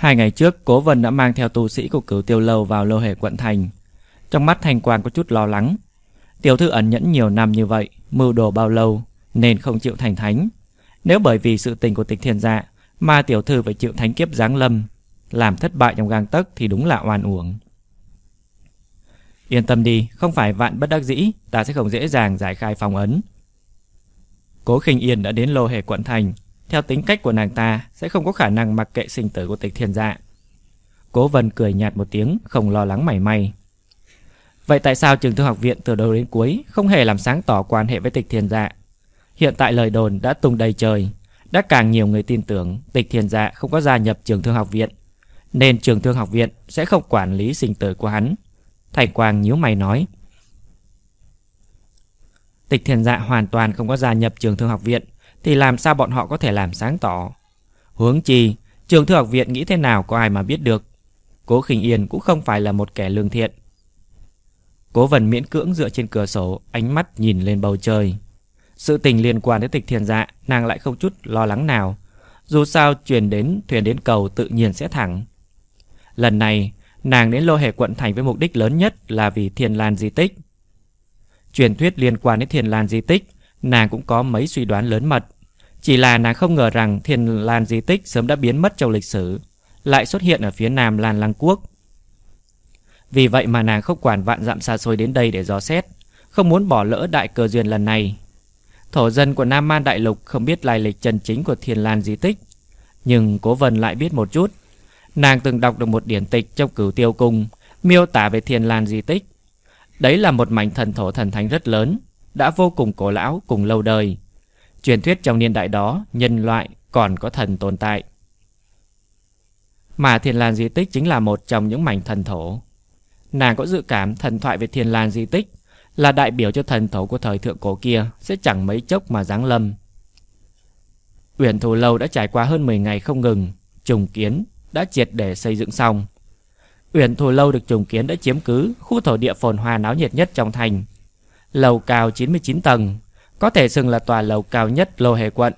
Hai ngày trước, Cố Vân đã mang theo tu sĩ của cửu tiêu lâu vào lô hề quận thành. Trong mắt Thanh Quang có chút lo lắng. Tiểu thư ẩn nhẫn nhiều năm như vậy, mưu đồ bao lâu, nên không chịu thành thánh. Nếu bởi vì sự tình của tịch thiên dạ mà tiểu thư phải chịu thánh kiếp giáng lâm, làm thất bại trong gang tấc thì đúng là oan uổng. Yên tâm đi, không phải vạn bất đắc dĩ, ta sẽ không dễ dàng giải khai phòng ấn. Cố khinh Yên đã đến lô hề quận thành, theo tính cách của nàng ta sẽ không có khả năng mặc kệ sinh tử của tịch thiên dạ. Cố vân cười nhạt một tiếng, không lo lắng mảy may. Vậy tại sao trường thư học viện từ đầu đến cuối không hề làm sáng tỏ quan hệ với tịch thiên dạ? Hiện tại lời đồn đã tung đầy trời, đã càng nhiều người tin tưởng tịch thiên dạ không có gia nhập trường thương học viện, nên trường thương học viện sẽ không quản lý sinh tử của hắn. Thành Quang nhíu mày nói. Tịch thiên dạ hoàn toàn không có gia nhập trường thương học viện, thì làm sao bọn họ có thể làm sáng tỏ? Huống chi, trường thư học viện nghĩ thế nào có ai mà biết được. Cố khinh Yên cũng không phải là một kẻ lương thiện. Cố vần miễn cưỡng dựa trên cửa sổ, ánh mắt nhìn lên bầu trời. Sự tình liên quan đến tịch thiên dạ, nàng lại không chút lo lắng nào. Dù sao truyền đến thuyền đến cầu tự nhiên sẽ thẳng. Lần này, nàng đến lô hề quận thành với mục đích lớn nhất là vì thiên lan di tích. Truyền thuyết liên quan đến thiên lan di tích, nàng cũng có mấy suy đoán lớn mật. Chỉ là nàng không ngờ rằng thiên lan di tích sớm đã biến mất trong lịch sử, lại xuất hiện ở phía nam Lan Lăng Quốc. Vì vậy mà nàng không quản vạn dặm xa xôi đến đây để dò xét, không muốn bỏ lỡ đại cơ duyên lần này. Thổ dân của Nam Man Đại Lục không biết lai lịch chân chính của Thiên Lan di tích, nhưng Cố Vân lại biết một chút. Nàng từng đọc được một điển tịch trong Cửu Tiêu Cung miêu tả về Thiên Lan di tích. Đấy là một mảnh thần thổ thần thánh rất lớn, đã vô cùng cổ lão cùng lâu đời. Truyền thuyết trong niên đại đó, nhân loại còn có thần tồn tại. Mà Thiên Lan di tích chính là một trong những mảnh thần thổ. Nàng có dự cảm thần thoại về Thiên Lan di tích là đại biểu cho thần thổ của thời thượng cổ kia sẽ chẳng mấy chốc mà giáng lâm. Uyển Thù Lâu đã trải qua hơn 10 ngày không ngừng, trùng kiến đã triệt để xây dựng xong. Uyển Thù Lâu được trùng kiến đã chiếm cứ khu thổ địa phồn hoa náo nhiệt nhất trong thành. Lầu cao 99 tầng, có thể xưng là tòa lầu cao nhất lô hề quận.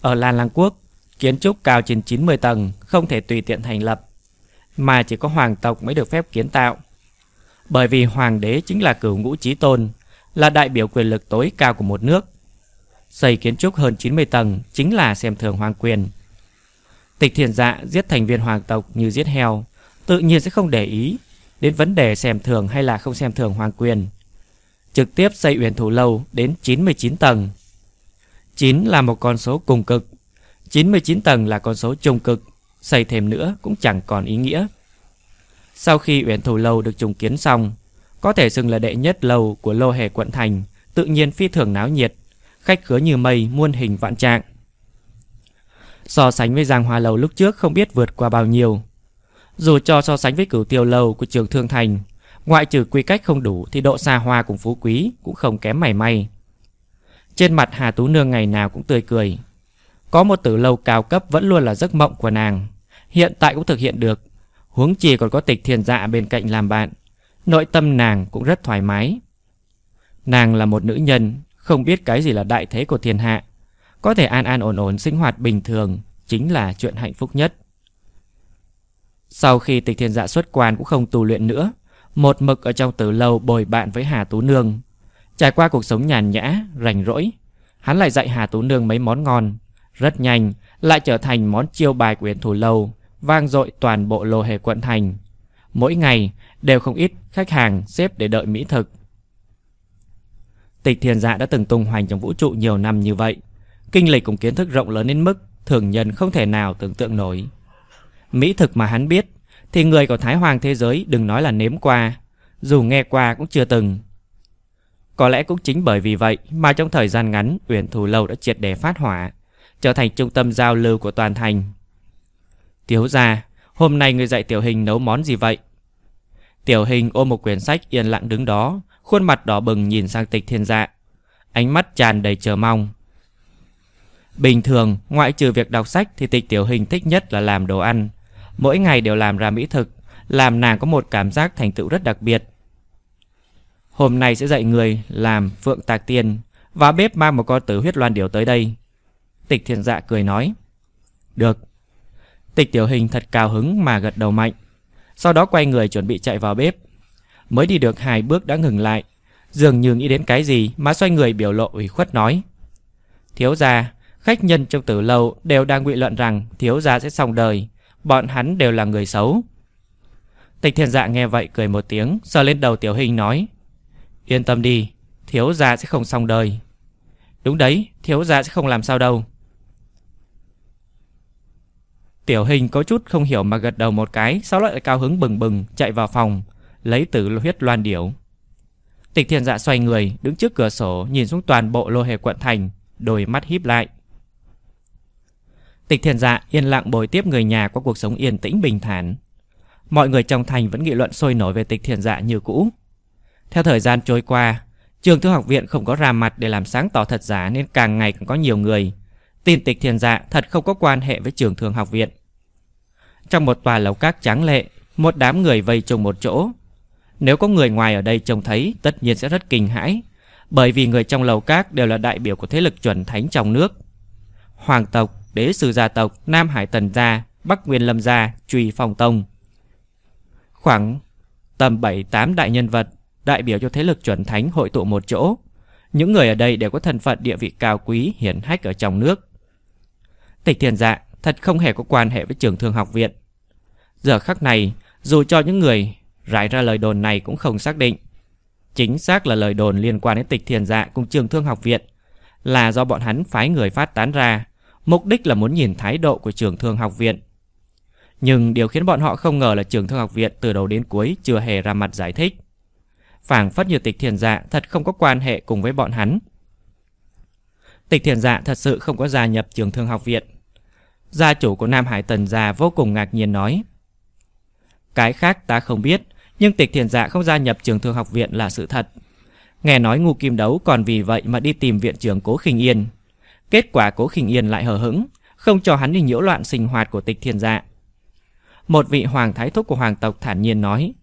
Ở Lan Lăng Quốc, kiến trúc cao trên 90 tầng không thể tùy tiện thành lập, mà chỉ có hoàng tộc mới được phép kiến tạo. Bởi vì hoàng đế chính là cửu ngũ trí tôn, là đại biểu quyền lực tối cao của một nước. Xây kiến trúc hơn 90 tầng chính là xem thường hoàng quyền. Tịch thiền dạ giết thành viên hoàng tộc như giết heo, tự nhiên sẽ không để ý đến vấn đề xem thường hay là không xem thường hoàng quyền. Trực tiếp xây uyển thủ lâu đến 99 tầng. 9 là một con số cùng cực, 99 tầng là con số trung cực, xây thêm nữa cũng chẳng còn ý nghĩa. Sau khi Uyển Thủ Lâu được trùng kiến xong, có thể xưng là đệ nhất lâu của lô hề quận thành, tự nhiên phi thường náo nhiệt, khách khứa như mây muôn hình vạn trạng. So sánh với Giang Hoa lầu lúc trước không biết vượt qua bao nhiêu. Dù cho so sánh với cửu tiêu lâu của trường Thương Thành, ngoại trừ quy cách không đủ thì độ xa hoa cùng phú quý cũng không kém mảy may. Trên mặt Hà Tú Nương ngày nào cũng tươi cười. Có một tử lâu cao cấp vẫn luôn là giấc mộng của nàng. Hiện tại cũng thực hiện được Huống chi còn có tịch thiền dạ bên cạnh làm bạn Nội tâm nàng cũng rất thoải mái Nàng là một nữ nhân Không biết cái gì là đại thế của thiên hạ Có thể an an ổn ổn sinh hoạt bình thường Chính là chuyện hạnh phúc nhất sau khi tịch Thiên dạ xuất quan cũng không tu luyện nữa Một mực ở trong tử lâu bồi bạn với Hà Tú Nương Trải qua cuộc sống nhàn nhã, rảnh rỗi Hắn lại dạy Hà Tú Nương mấy món ngon Rất nhanh Lại trở thành món chiêu bài của Yến Thủ Lâu vang dội toàn bộ lô hề quận thành. Mỗi ngày đều không ít khách hàng xếp để đợi mỹ thực. Tịch thiền dạ đã từng tung hoành trong vũ trụ nhiều năm như vậy. Kinh lịch cùng kiến thức rộng lớn đến mức thường nhân không thể nào tưởng tượng nổi. Mỹ thực mà hắn biết thì người của Thái Hoàng thế giới đừng nói là nếm qua, dù nghe qua cũng chưa từng. Có lẽ cũng chính bởi vì vậy mà trong thời gian ngắn Uyển Thù Lâu đã triệt để phát hỏa, trở thành trung tâm giao lưu của toàn thành. Tiếu gia, hôm nay người dạy Tiểu Hình nấu món gì vậy? Tiểu Hình ôm một quyển sách yên lặng đứng đó, khuôn mặt đỏ bừng nhìn sang tịch thiên dạ. Ánh mắt tràn đầy chờ mong. Bình thường, ngoại trừ việc đọc sách thì tịch Tiểu Hình thích nhất là làm đồ ăn. Mỗi ngày đều làm ra mỹ thực, làm nàng có một cảm giác thành tựu rất đặc biệt. Hôm nay sẽ dạy người làm phượng tạc tiên và bếp mang một con tử huyết loan điểu tới đây. Tịch thiền dạ cười nói. Được, Tịch tiểu hình thật cao hứng mà gật đầu mạnh. Sau đó quay người chuẩn bị chạy vào bếp. Mới đi được hai bước đã ngừng lại. Dường như nghĩ đến cái gì mà xoay người biểu lộ ủy khuất nói. Thiếu gia, khách nhân trong tử lâu đều đang nghị luận rằng thiếu gia sẽ xong đời. Bọn hắn đều là người xấu. Tịch thiên dạ nghe vậy cười một tiếng, sờ lên đầu tiểu hình nói. Yên tâm đi, thiếu gia sẽ không xong đời. Đúng đấy, thiếu gia sẽ không làm sao đâu. Tiểu hình có chút không hiểu mà gật đầu một cái, sau lại cao hứng bừng bừng chạy vào phòng, lấy tử huyết loan điểu. Tịch thiên dạ xoay người, đứng trước cửa sổ, nhìn xuống toàn bộ lô hề quận thành, đôi mắt híp lại. Tịch Thiền dạ yên lặng bồi tiếp người nhà qua cuộc sống yên tĩnh bình thản. Mọi người trong thành vẫn nghị luận sôi nổi về tịch Thiền dạ như cũ. Theo thời gian trôi qua, trường thư học viện không có ra mặt để làm sáng tỏ thật giả nên càng ngày càng có nhiều người tin tịch Thiền dạ thật không có quan hệ với trường thương học viện. Trong một tòa lầu các trắng lệ, một đám người vây chung một chỗ. Nếu có người ngoài ở đây trông thấy, tất nhiên sẽ rất kinh hãi, bởi vì người trong lầu các đều là đại biểu của thế lực chuẩn thánh trong nước. Hoàng tộc, đế sư gia tộc, Nam Hải Tần gia, Bắc Nguyên Lâm gia, Truy Phong Tông. Khoảng tầm 7-8 đại nhân vật đại biểu cho thế lực chuẩn thánh hội tụ một chỗ. Những người ở đây đều có thân phận địa vị cao quý hiển hách ở trong nước. Tịch thiền dạ thật không hề có quan hệ với trường thương học viện. Giờ khắc này, dù cho những người rải ra lời đồn này cũng không xác định. Chính xác là lời đồn liên quan đến tịch thiền dạ cùng trường thương học viện là do bọn hắn phái người phát tán ra, mục đích là muốn nhìn thái độ của trường thương học viện. Nhưng điều khiến bọn họ không ngờ là trường thương học viện từ đầu đến cuối chưa hề ra mặt giải thích. phảng phất như tịch thiền dạ thật không có quan hệ cùng với bọn hắn. Tịch thiền dạ thật sự không có gia nhập trường thương học viện. Gia chủ của Nam Hải Tần già vô cùng ngạc nhiên nói. Cái khác ta không biết, nhưng tịch thiền dạ không gia nhập trường thương học viện là sự thật. Nghe nói ngu kim đấu còn vì vậy mà đi tìm viện trưởng Cố Khinh Yên. Kết quả Cố Khinh Yên lại hờ hững, không cho hắn đi nhiễu loạn sinh hoạt của tịch thiền dạ. Một vị hoàng thái thúc của hoàng tộc thản nhiên nói,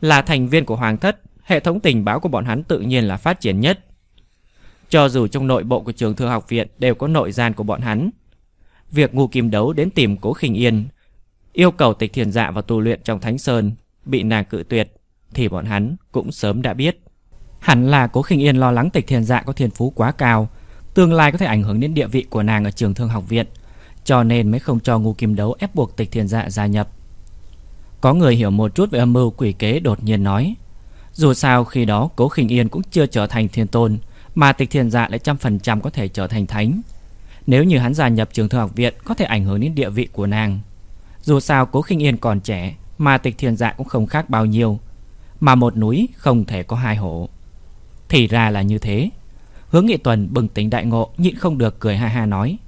là thành viên của hoàng thất, hệ thống tình báo của bọn hắn tự nhiên là phát triển nhất. Cho dù trong nội bộ của trường thư học viện đều có nội gian của bọn hắn, việc ngu kim đấu đến tìm cố khinh yên, yêu cầu tịch thiền dạ vào tu luyện trong thánh sơn, bị nàng cự tuyệt, thì bọn hắn cũng sớm đã biết. Hẳn là cố khinh yên lo lắng tịch thiền dạ có thiên phú quá cao, tương lai có thể ảnh hưởng đến địa vị của nàng ở trường thương học viện, cho nên mới không cho ngu kim đấu ép buộc tịch Thiên dạ gia nhập. Có người hiểu một chút về âm mưu quỷ kế đột nhiên nói, dù sao khi đó cố khinh yên cũng chưa trở thành thiên tôn, mà tịch Thiên dạ lại trăm phần trăm có thể trở thành thánh. Nếu như hắn gia nhập trường thương học viện Có thể ảnh hưởng đến địa vị của nàng Dù sao cố khinh yên còn trẻ Mà tịch thiên dạ cũng không khác bao nhiêu Mà một núi không thể có hai hổ Thì ra là như thế Hướng nghị tuần bừng tỉnh đại ngộ, Nhịn không được cười ha ha nói.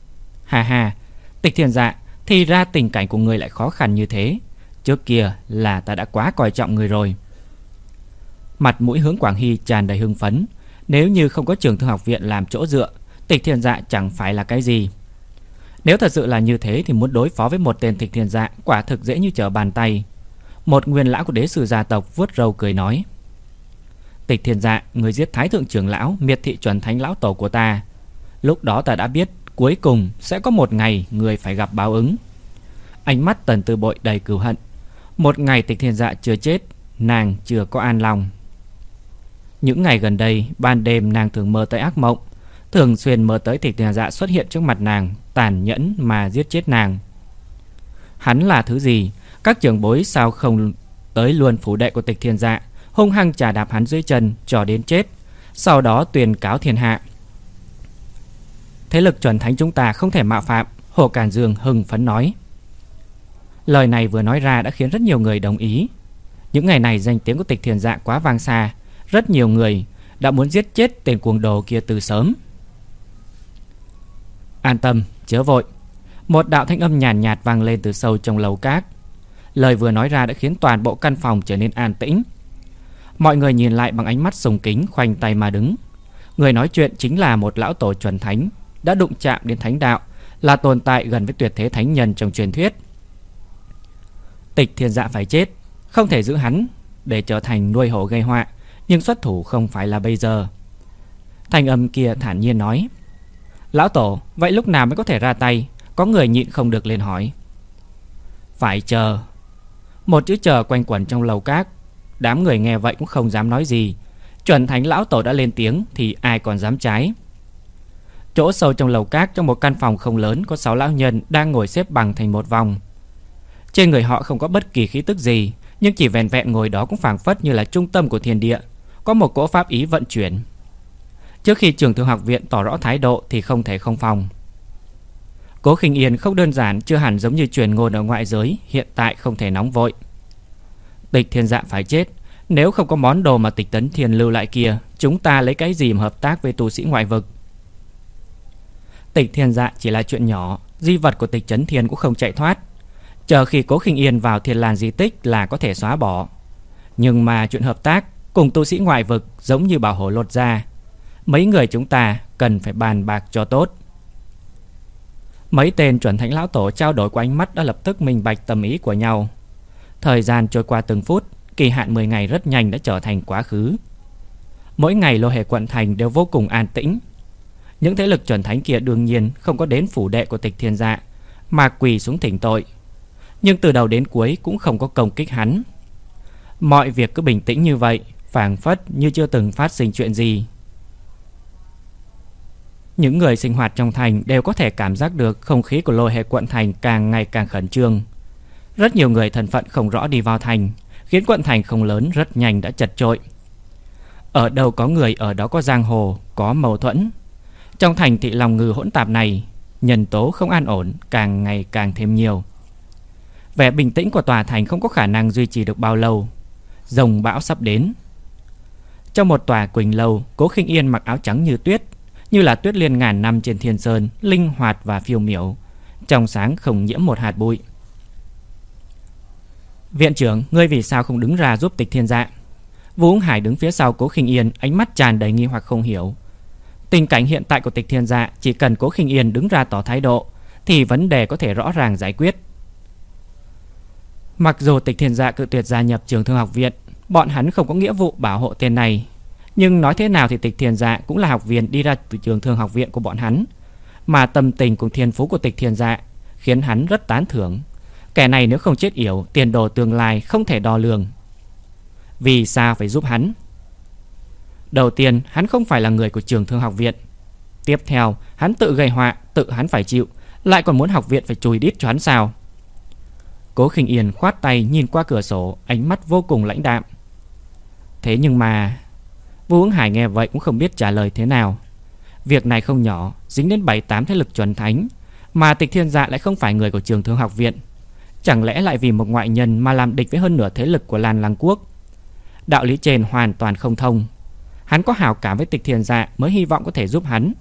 Ha ha, Tịch thiền dạ Thì ra tình cảnh của người lại khó khăn như thế. Trước kia là ta đã quá coi trọng người rồi. Mặt mũi hướng Quảng Hy tràn đầy hưng phấn. Nếu như không có trường thương học viện làm chỗ dựa, Tịch thiền dạ chẳng phải là cái gì. Nếu thật sự là như thế Thì muốn đối phó với một tên tịch thiền dạ Quả thực dễ như trở bàn tay. Một nguyên lão của đế sử gia tộc vuốt râu cười nói. Tịch thiên dạ Người giết thái thượng trưởng lão, Miệt thị chuẩn thánh lão tổ của ta. Lúc đó ta đã biết, Cuối cùng sẽ có một ngày Người phải gặp báo ứng. Ánh mắt tần tư bội đầy cừu hận. Một ngày tịch thiên dạ chưa chết, Nàng chưa có an lòng. Những ngày gần đây, Ban đêm nàng thường mơ tới ác mộng. Thường xuyên mơ tới tịch Thiên dạ xuất hiện trước mặt nàng, Tàn nhẫn mà giết chết nàng. Hắn là thứ gì? Các trưởng bối sao không tới luôn phủ đệ của tịch thiên dạ? Hung hăng trả đạp hắn dưới chân cho đến chết Sau đó tuyên cáo thiên hạ Thế lực chuẩn thánh chúng ta không thể mạo phạm Hồ Càn Dương hưng phấn nói Lời này vừa nói ra đã khiến rất nhiều người đồng ý Những ngày này danh tiếng của tịch thiền dạ quá vang xa Rất nhiều người đã muốn giết chết tên cuồng đồ kia từ sớm An tâm, chớ vội. Một đạo thanh âm nhàn nhạt, nhạt vang lên từ sâu trong lầu cát. Lời vừa nói ra đã khiến toàn bộ căn phòng trở nên an tĩnh. Mọi người nhìn lại bằng ánh mắt sùng kính khoanh tay mà đứng. Người nói chuyện chính là một lão tổ chuẩn thánh, đã đụng chạm đến thánh đạo, là tồn tại gần với tuyệt thế thánh nhân trong truyền thuyết. Tịch thiên dạ phải chết, không thể giữ hắn để trở thành nuôi hổ gây họa, nhưng xuất thủ không phải là bây giờ. Thanh âm kia thản nhiên nói. Lão Tổ, vậy lúc nào mới có thể ra tay? Có người nhịn không được lên hỏi. Phải chờ Một chữ chờ quanh quẩn trong lầu cát Đám người nghe vậy cũng không dám nói gì. Chuẩn thánh lão tổ đã lên tiếng Thì ai còn dám trái? Chỗ sâu trong lầu cát Trong một căn phòng không lớn, Có 6 lão nhân đang ngồi xếp bằng thành một vòng. Trên người họ không có bất kỳ khí tức gì, Nhưng chỉ vẹn vẹn ngồi đó cũng phảng phất như là trung tâm của thiên địa, Có một cỗ pháp ý vận chuyển. Trước khi trường thương học viện tỏ rõ thái độ Thì không thể không phòng. Cố khinh yên không đơn giản, Chưa hẳn giống như truyền ngôn ở ngoại giới, Hiện tại không thể nóng vội. Tịch thiên dạ phải chết. Nếu không có món đồ mà tịch tấn thiên lưu lại kia, Chúng ta lấy cái gì mà hợp tác với tu sĩ ngoại vực? Tịch thiên dạ chỉ là chuyện nhỏ, Di vật của tịch Trấn thiên cũng không chạy thoát. Chờ khi cố khinh yên vào thiên làn di tích Là có thể xóa bỏ. Nhưng mà chuyện hợp tác Cùng tu sĩ ngoại vực giống như bảo hộ lột ra Mấy người chúng ta cần phải bàn bạc cho tốt. Mấy tên chuẩn thánh lão tổ trao đổi qua ánh mắt đã lập tức minh bạch tâm ý của nhau. Thời gian trôi qua từng phút, Kỳ hạn 10 ngày rất nhanh đã trở thành quá khứ. Mỗi ngày lô hệ quận thành đều vô cùng an tĩnh. Những thế lực chuẩn thánh kia đương nhiên Không có đến phủ đệ của tịch thiên dạ Mà quỳ xuống thỉnh tội. Nhưng từ đầu đến cuối cũng không có công kích hắn. Mọi việc cứ bình tĩnh như vậy, phảng phất như chưa từng phát sinh chuyện gì. Những người sinh hoạt trong thành Đều có thể cảm giác được Không khí của lô hệ quận thành càng ngày càng khẩn trương rất nhiều người thân phận không rõ đi vào thành, Khiến quận thành không lớn rất nhanh đã chật trội. Ở đâu có người, ở đó có giang hồ, Có mâu thuẫn. Trong thành thị lòng ngư hỗn tạp này, Nhân tố không an ổn, càng ngày càng thêm nhiều. Vẻ bình tĩnh của tòa thành không có khả năng duy trì được bao lâu. Rồng bão sắp đến. Trong một tòa quỳnh lâu, Cố khinh yên mặc áo trắng như tuyết, Như là tuyết liên ngàn năm trên thiên sơn, Linh hoạt và phiêu miểu, Trong sáng không nhiễm một hạt bụi. Viện trưởng, ngươi vì sao không đứng ra giúp tịch thiên dạ? Vũ Hải đứng phía sau Cố Khinh Yên, ánh mắt tràn đầy nghi hoặc không hiểu. Tình cảnh hiện tại của tịch thiên dạ chỉ cần Cố Khinh Yên đứng ra tỏ thái độ thì vấn đề có thể rõ ràng giải quyết. Mặc dù tịch thiên dạ cự tuyệt gia nhập trường thương học viện, bọn hắn không có nghĩa vụ bảo hộ tên này. Nhưng nói thế nào thì tịch thiên dạ cũng là học viên đi ra từ trường thương học viện của bọn hắn. Mà tâm tình cùng thiên phú của tịch thiên dạ khiến hắn rất tán thưởng. Kẻ này nếu không chết yểu, Tiền đồ tương lai không thể đo lường. Vì sao phải giúp hắn? Đầu tiên, hắn không phải là người của trường thương học viện. Tiếp theo, hắn tự gây họa, Tự hắn phải chịu, Lại còn muốn học viện phải chùi đít cho hắn sao? Cố khinh yên khoát tay nhìn qua cửa sổ, Ánh mắt vô cùng lãnh đạm. Thế nhưng mà Vũ Hướng hải nghe vậy cũng không biết trả lời thế nào. Việc này không nhỏ, Dính đến 7-8 thế lực chuẩn thánh, Mà tịch thiên dạ lại không phải người của trường thương học viện. Chẳng lẽ lại vì một ngoại nhân mà làm địch với hơn nửa thế lực của Lan Lăng Quốc? Đạo lý trên hoàn toàn không thông. Hắn có hào cảm với tịch thiền dạ mới hy vọng có thể giúp hắn.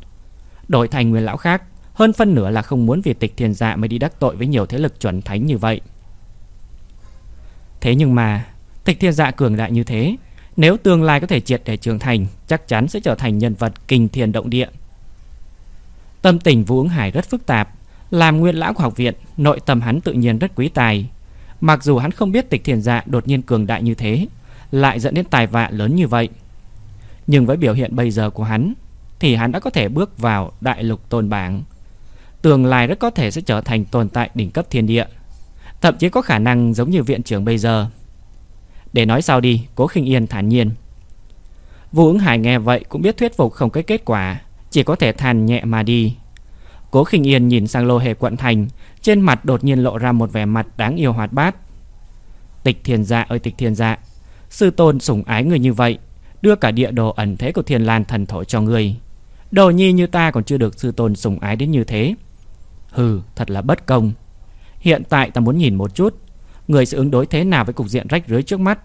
Đổi thành nguyên lão khác, Hơn phân nửa là không muốn vì tịch thiền dạ mới đi đắc tội với nhiều thế lực chuẩn thánh như vậy. Thế nhưng mà, Tịch thiên dạ cường đại như thế, Nếu tương lai có thể triệt để trưởng thành, Chắc chắn sẽ trở thành nhân vật kinh thiền động địa. Tâm tình Vũ ứng Hải rất phức tạp làm nguyên lão của học viện, nội tâm hắn tự nhiên rất quý tài. Mặc dù hắn không biết tịch thiền dạ đột nhiên cường đại như thế, lại dẫn đến tài vạ lớn như vậy. Nhưng với biểu hiện bây giờ của hắn, thì hắn đã có thể bước vào đại lục tôn bảng. Tương lai rất có thể sẽ trở thành tồn tại đỉnh cấp thiên địa. Thậm chí có khả năng giống như viện trưởng bây giờ. Để nói sau đi, cố khinh yên thản nhiên. Vũ ứng hải nghe vậy cũng biết thuyết phục không có kết quả, chỉ có thể than nhẹ mà đi. Cố khinh yên nhìn sang lô hề quận thành, Trên mặt đột nhiên lộ ra một vẻ mặt đáng yêu hoạt bát. Tịch thiền dạ ơi, tịch thiền dạ Sư tôn sủng ái người như vậy, Đưa cả địa đồ ẩn thế của thiền lan thần thổ cho người. Đồ nhi như ta còn chưa được sư tôn sủng ái đến như thế. Hừ, thật là bất công. Hiện tại ta muốn nhìn một chút, Người sẽ ứng đối thế nào với cục diện rách rưới trước mắt.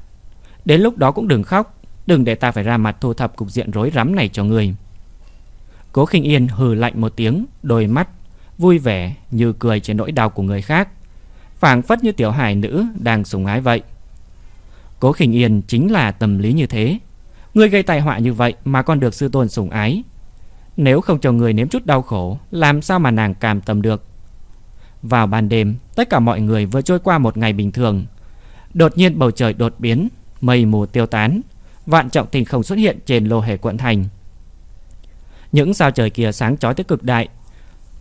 Đến lúc đó cũng đừng khóc, Đừng để ta phải ra mặt thu thập cục diện rối rắm này cho người. Cố khinh yên hừ lạnh một tiếng, Đôi mắt vui vẻ như cười trên nỗi đau của người khác. Phảng phất như tiểu hài nữ đang sùng ái vậy. Cố khinh yên chính là tâm lý như thế. Người gây tai họa như vậy mà còn được sư tôn sủng ái. Nếu không cho người nếm chút đau khổ, Làm sao mà nàng cảm tâm được? Vào ban đêm, Tất cả mọi người vừa trôi qua một ngày bình thường. Đột nhiên bầu trời đột biến, Mây mù tiêu tán, Vạn trọng tình không xuất hiện trên lô hề quận thành những sao trời kia sáng chói tới cực đại.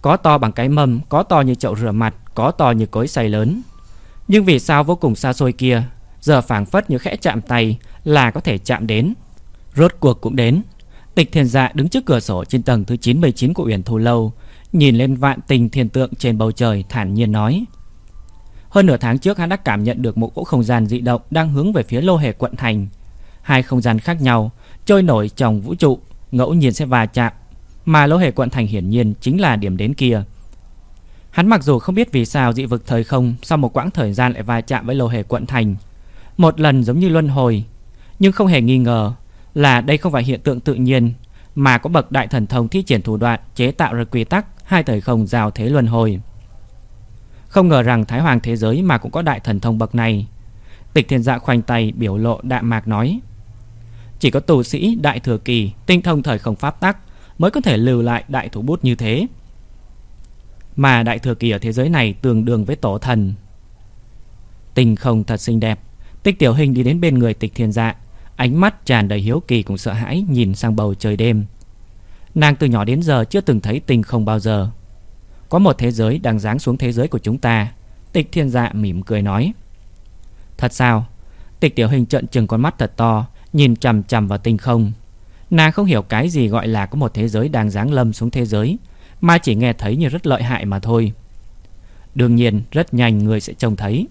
Có to bằng cái mâm, Có to như chậu rửa mặt, Có to như cối xay lớn. Nhưng vì sao vô cùng xa xôi kia, Giờ phảng phất như khẽ chạm tay Là có thể chạm đến. Rốt cuộc cũng đến. Tịch thiền dạ đứng trước cửa sổ trên tầng thứ 99 của Uyển Thù Lâu, Nhìn lên vạn tình thiên tượng trên bầu trời thản nhiên nói. Hơn nửa tháng trước hắn đã cảm nhận được một cỗ không gian dị động Đang hướng về phía lô hề quận thành. Hai không gian khác nhau, Trôi nổi trong vũ trụ, Ngẫu nhiên sẽ va chạm. Mà lỗ hề quận thành hiển nhiên chính là điểm đến kia. Hắn mặc dù không biết vì sao dị vực thời không Sau một quãng thời gian lại va chạm với lô hề quận thành, Một lần giống như luân hồi, Nhưng không hề nghi ngờ Là đây không phải hiện tượng tự nhiên, Mà có bậc đại thần thông thi triển thủ đoạn Chế tạo ra quy tắc Hai thời không giao thế luân hồi. Không ngờ rằng Thái Hoàng thế giới Mà cũng có đại thần thông bậc này. Tịch thiên dạ khoanh tay biểu lộ đạm mạc nói, Chỉ có tù sĩ đại thừa kỳ Tinh thông thời không pháp tắc Mới có thể lưu lại đại thủ bút như thế. Mà đại thừa kỳ ở thế giới này tương đương với tổ thần. Tình không thật xinh đẹp. Tích tiểu hình đi đến bên người tịch thiên dạ. Ánh mắt tràn đầy hiếu kỳ cùng sợ hãi Nhìn sang bầu trời đêm. Nàng từ nhỏ đến giờ chưa từng thấy tình không bao giờ. Có một thế giới đang giáng xuống thế giới của chúng ta. Tịch thiên dạ mỉm cười nói. Thật sao? Tịch tiểu hình trợn trừng con mắt thật to, Nhìn chằm chằm vào tinh không. Nàng không hiểu cái gì gọi là có một thế giới đang giáng lâm xuống thế giới, mà chỉ nghe thấy như rất lợi hại mà thôi. Đương nhiên, rất nhanh người sẽ trông thấy.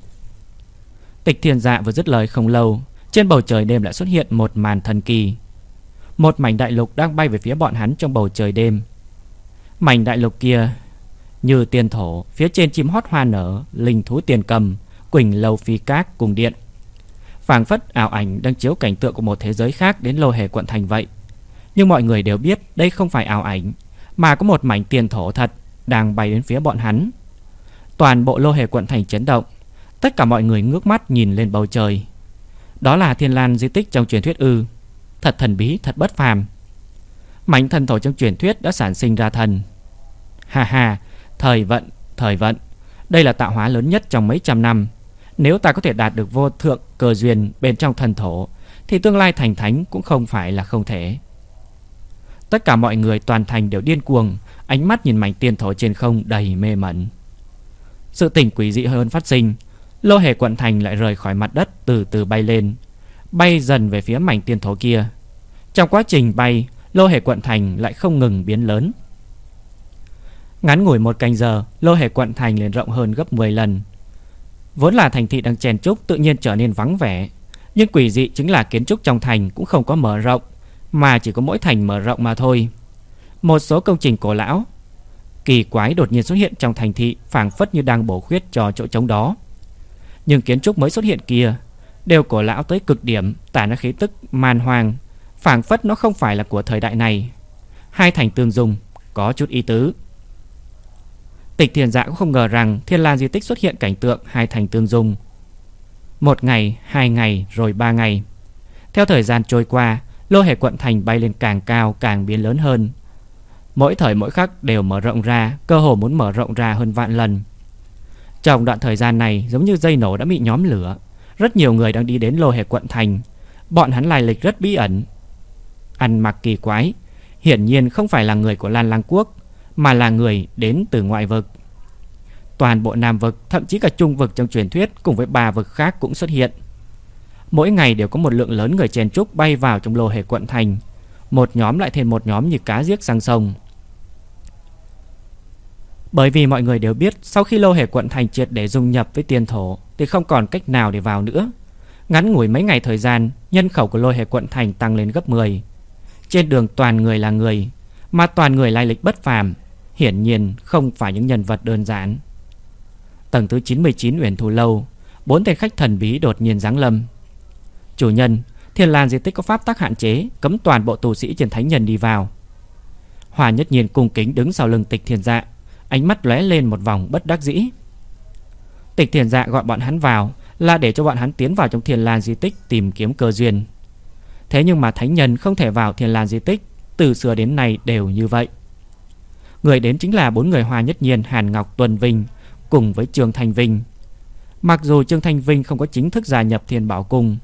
Tịch thiên dạ vừa dứt lời không lâu, Trên bầu trời đêm lại xuất hiện một màn thần kỳ. Một mảnh đại lục đang bay về phía bọn hắn trong bầu trời đêm. Mảnh đại lục kia, Như tiền thổ, Phía trên chim hót hoa nở, Linh thú tiền cầm, Quỳnh lâu phi cát cùng điện. Phảng phất ảo ảnh đang chiếu cảnh tượng của một thế giới khác Đến lô hề quận thành vậy. Nhưng mọi người đều biết đây không phải ảo ảnh mà có một mảnh tiền thổ thật đang bay đến phía bọn hắn. Toàn bộ lô hề quận thành chấn động, tất cả mọi người ngước mắt nhìn lên bầu trời. Đó là thiên lan di tích trong truyền thuyết ư, thật thần bí, thật bất phàm. Mảnh thần thổ trong truyền thuyết đã sản sinh ra thần. Ha ha, thời vận, thời vận, đây là tạo hóa lớn nhất trong mấy trăm năm. Nếu ta có thể đạt được vô thượng cơ duyên bên trong thần thổ, thì tương lai thành thánh cũng không phải là không thể. Tất cả mọi người toàn thành đều điên cuồng, Ánh mắt nhìn mảnh tiên thổ trên không đầy mê mẩn. Sự tỉnh quỷ dị hơn phát sinh, Lô hề quận thành lại rời khỏi mặt đất Từ từ bay lên, Bay dần về phía mảnh tiên thổ kia. Trong quá trình bay, Lô hề quận thành lại không ngừng biến lớn. Ngắn ngủi một canh giờ, Lô hề quận thành lên rộng hơn gấp 10 lần. Vốn là thành thị đang chèn trúc Tự nhiên trở nên vắng vẻ, Nhưng quỷ dị chính là kiến trúc trong thành Cũng không có mở rộng mà chỉ có mỗi thành mở rộng mà thôi. Một số công trình cổ lão kỳ quái đột nhiên xuất hiện trong thành thị, phảng phất như đang bổ khuyết cho chỗ trống đó. Nhưng kiến trúc mới xuất hiện kia đều cổ lão tới cực điểm, tản ra khí tức man hoang, phảng phất nó không phải là của thời đại này. Hai thành tương dung, có chút ý tứ. Tịch Thiền Dạ cũng không ngờ rằng Thiên Lan di tích xuất hiện cảnh tượng hai thành tương dung. Một ngày, hai ngày, rồi ba ngày. Theo thời gian trôi qua, lô hệ quận thành bay lên càng cao càng biến lớn hơn. Mỗi thời mỗi khắc đều mở rộng ra, cơ hồ muốn mở rộng ra hơn vạn lần. Trong đoạn thời gian này giống như dây nổ đã bị nhóm lửa, rất nhiều người đang đi đến lô hệ quận thành. Bọn hắn lai lịch rất bí ẩn, ăn mặc kỳ quái, hiển nhiên không phải là người của Lan Lang quốc, mà là người đến từ ngoại vực. Toàn bộ Nam vực, thậm chí cả Trung vực trong truyền thuyết cùng với ba vực khác cũng xuất hiện. Mỗi ngày đều có một lượng lớn người chèn trúc bay vào trong lô hề quận thành. Một nhóm lại thêm một nhóm như cá giếc sang sông. Bởi vì mọi người đều biết, Sau khi lô hề quận thành triệt để dung nhập với tiên thổ, Thì không còn cách nào để vào nữa. Ngắn ngủi mấy ngày thời gian, Nhân khẩu của lô hề quận thành tăng lên gấp 10 Trên đường toàn người là người, Mà toàn người lai lịch bất phàm, Hiển nhiên không phải những nhân vật đơn giản. Tầng thứ 99 Uyển Thù Lâu, Bốn tên khách thần bí đột nhiên giáng lâm. Chủ nhân, Thiên Lan di tích có pháp tắc hạn chế, cấm toàn bộ tù sĩ trên thánh nhân đi vào. Hòa Nhất Nhiên cung kính đứng sau lưng Tịch thiền Dạ, ánh mắt lóe lên một vòng bất đắc dĩ. Tịch thiền Dạ gọi bọn hắn vào là để cho bọn hắn tiến vào trong Thiên Lan di tích tìm kiếm cơ duyên. Thế nhưng mà thánh nhân không thể vào Thiên Lan di tích, từ xưa đến nay đều như vậy. Người đến chính là bốn người hòa Nhất Nhiên, Hàn Ngọc, Tuần Vinh cùng với Trương Thanh Vinh. Mặc dù Trương Thanh Vinh không có chính thức gia nhập Thiên Bảo Cung,